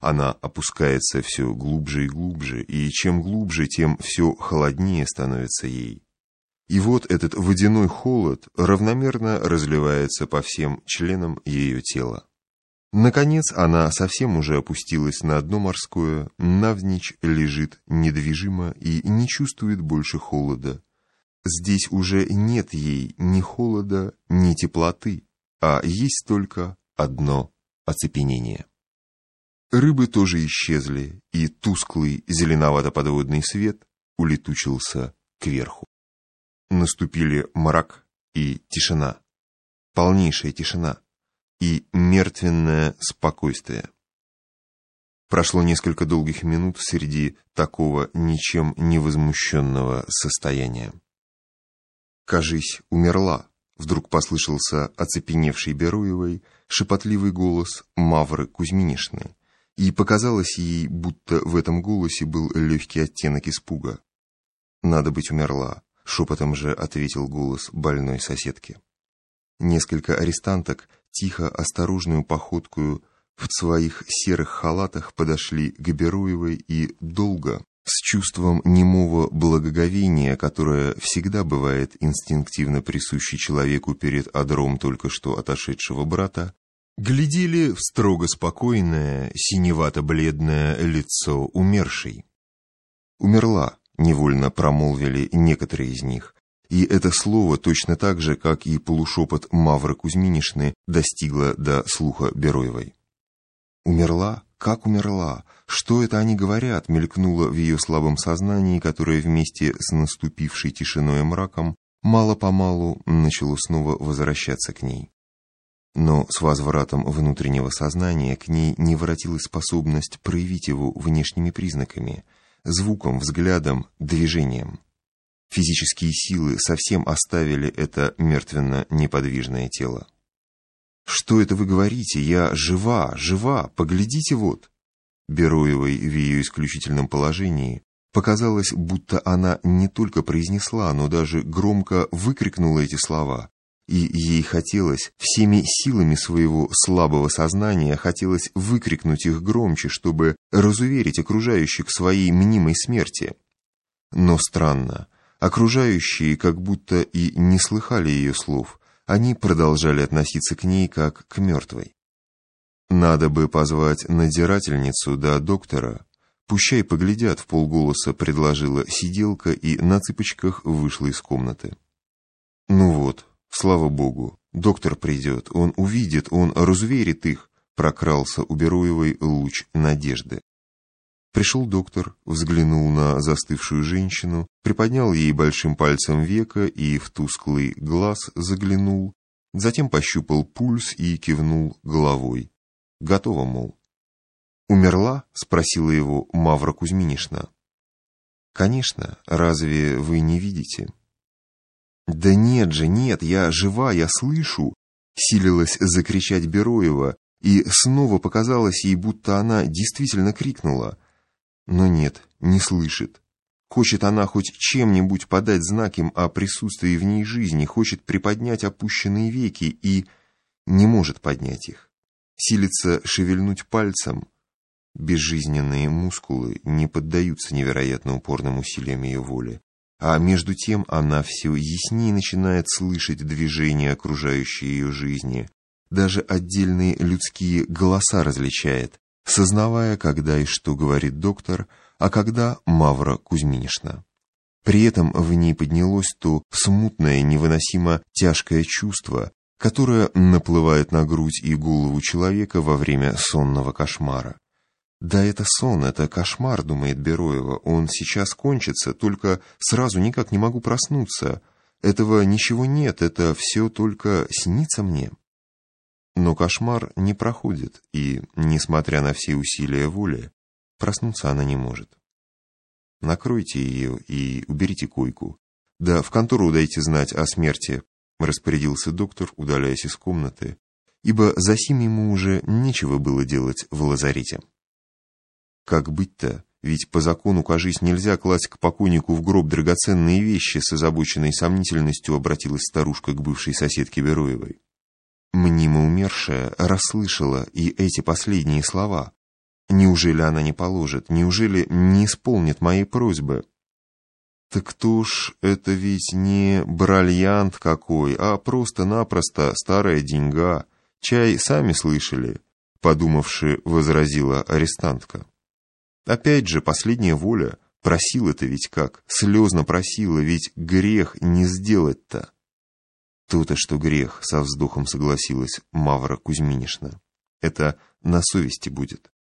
Она опускается все глубже и глубже, и чем глубже, тем все холоднее становится ей. И вот этот водяной холод равномерно разливается по всем членам ее тела. Наконец она совсем уже опустилась на дно морское, навзничь лежит недвижимо и не чувствует больше холода. Здесь уже нет ей ни холода, ни теплоты, а есть только одно оцепенение. Рыбы тоже исчезли, и тусклый зеленовато-подводный свет улетучился кверху. Наступили мрак и тишина, полнейшая тишина и мертвенное спокойствие. Прошло несколько долгих минут среди такого ничем не возмущенного состояния. «Кажись, умерла», — вдруг послышался оцепеневший Беруевой шепотливый голос Мавры Кузьминишны, и показалось ей, будто в этом голосе был легкий оттенок испуга. «Надо быть умерла», — шепотом же ответил голос больной соседки. Несколько арестанток тихо, осторожную походкую в своих серых халатах подошли к Беруевой и долго, с чувством немого благоговения, которое всегда бывает инстинктивно присуще человеку перед одром только что отошедшего брата, глядели в строго спокойное, синевато-бледное лицо умершей. «Умерла», — невольно промолвили некоторые из них, и это слово, точно так же, как и полушепот Мавры Кузьминишны, достигло до слуха Бероевой. «Умерла? Как умерла? Что это они говорят?» мелькнуло в ее слабом сознании, которое вместе с наступившей тишиной и мраком мало-помалу начало снова возвращаться к ней. Но с возвратом внутреннего сознания к ней не воротилась способность проявить его внешними признаками, звуком, взглядом, движением. Физические силы совсем оставили это мертвенно-неподвижное тело. «Что это вы говорите? Я жива, жива, поглядите вот!» Бероевой в ее исключительном положении показалось, будто она не только произнесла, но даже громко выкрикнула эти слова, и ей хотелось всеми силами своего слабого сознания хотелось выкрикнуть их громче, чтобы разуверить окружающих своей мнимой смерти. Но странно, Окружающие как будто и не слыхали ее слов, они продолжали относиться к ней как к мертвой. «Надо бы позвать надзирательницу да доктора. Пущай поглядят», — в полголоса предложила сиделка и на цыпочках вышла из комнаты. «Ну вот, слава богу, доктор придет, он увидит, он разуверит их», — прокрался у луч надежды. Пришел доктор, взглянул на застывшую женщину, приподнял ей большим пальцем века и в тусклый глаз заглянул, затем пощупал пульс и кивнул головой. Готово, мол. «Умерла?» — спросила его Мавра Кузьминишна. «Конечно, разве вы не видите?» «Да нет же, нет, я жива, я слышу!» — силилась закричать Бероева, и снова показалось ей, будто она действительно крикнула — но нет, не слышит. Хочет она хоть чем-нибудь подать знак им о присутствии в ней жизни, хочет приподнять опущенные веки и не может поднять их. Силится шевельнуть пальцем. Безжизненные мускулы не поддаются невероятно упорным усилиям ее воли. А между тем она все яснее начинает слышать движения окружающей ее жизни. Даже отдельные людские голоса различает, сознавая, когда и что говорит доктор, а когда Мавра Кузьминишна. При этом в ней поднялось то смутное, невыносимо тяжкое чувство, которое наплывает на грудь и голову человека во время сонного кошмара. «Да это сон, это кошмар», — думает Бероева, — «он сейчас кончится, только сразу никак не могу проснуться. Этого ничего нет, это все только снится мне». Но кошмар не проходит, и, несмотря на все усилия воли, проснуться она не может. Накройте ее и уберите койку. Да в контору дайте знать о смерти, распорядился доктор, удаляясь из комнаты, ибо за сим ему уже нечего было делать в лазарете. Как быть-то? Ведь по закону, кажись, нельзя класть к покойнику в гроб драгоценные вещи, с озабоченной сомнительностью обратилась старушка к бывшей соседке Бероевой. Мнимо умершая расслышала и эти последние слова. Неужели она не положит? Неужели не исполнит моей просьбы? Так кто ж это ведь не бриллиант какой, а просто-напросто старая деньга. Чай сами слышали, подумавши, возразила арестантка. Опять же, последняя воля. Просила-то ведь как, слезно просила, ведь грех не сделать-то. То-то, что грех, со вздохом согласилась Мавра Кузьминишна. Это на совести будет.